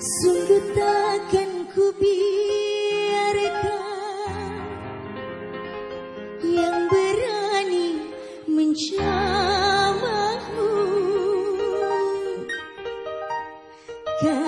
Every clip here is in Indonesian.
Sungguh takkan ku biarkan Yang berani mencamamu Kan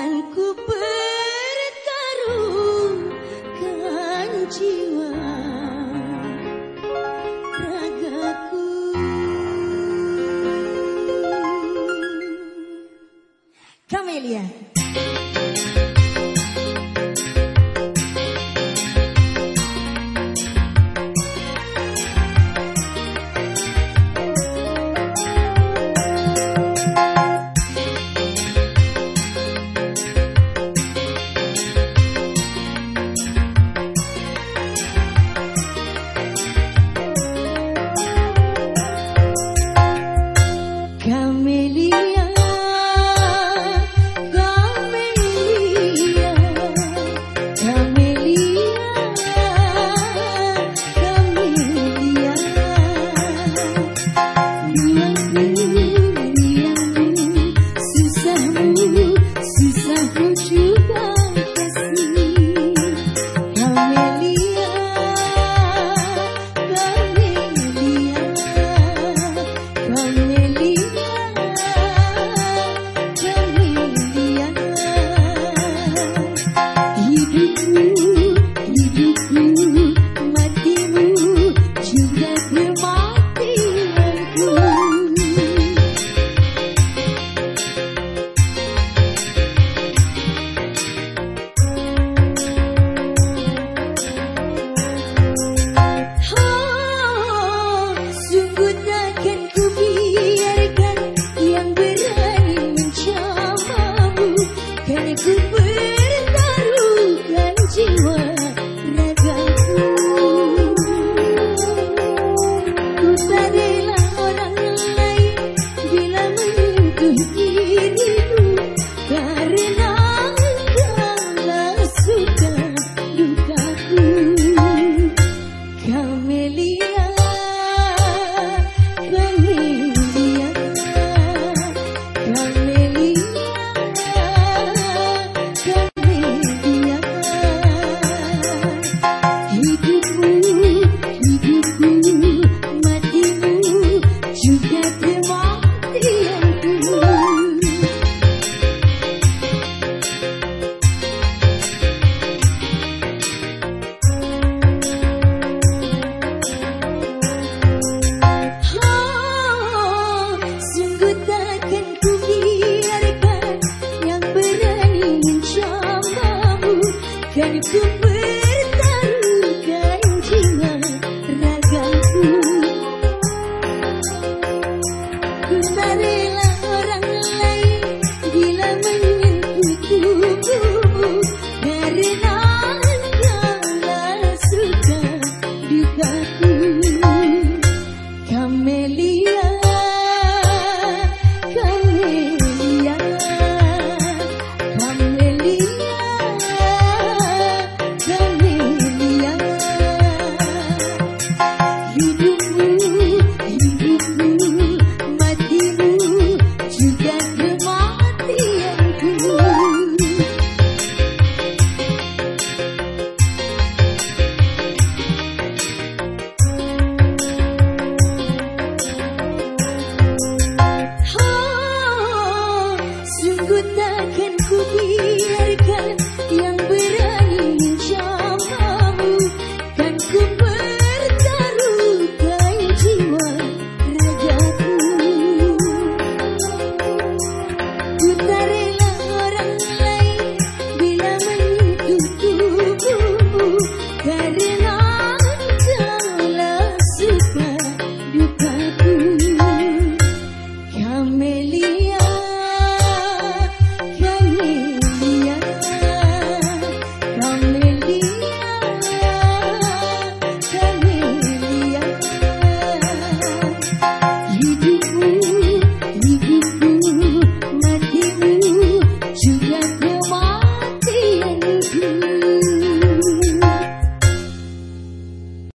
Kembali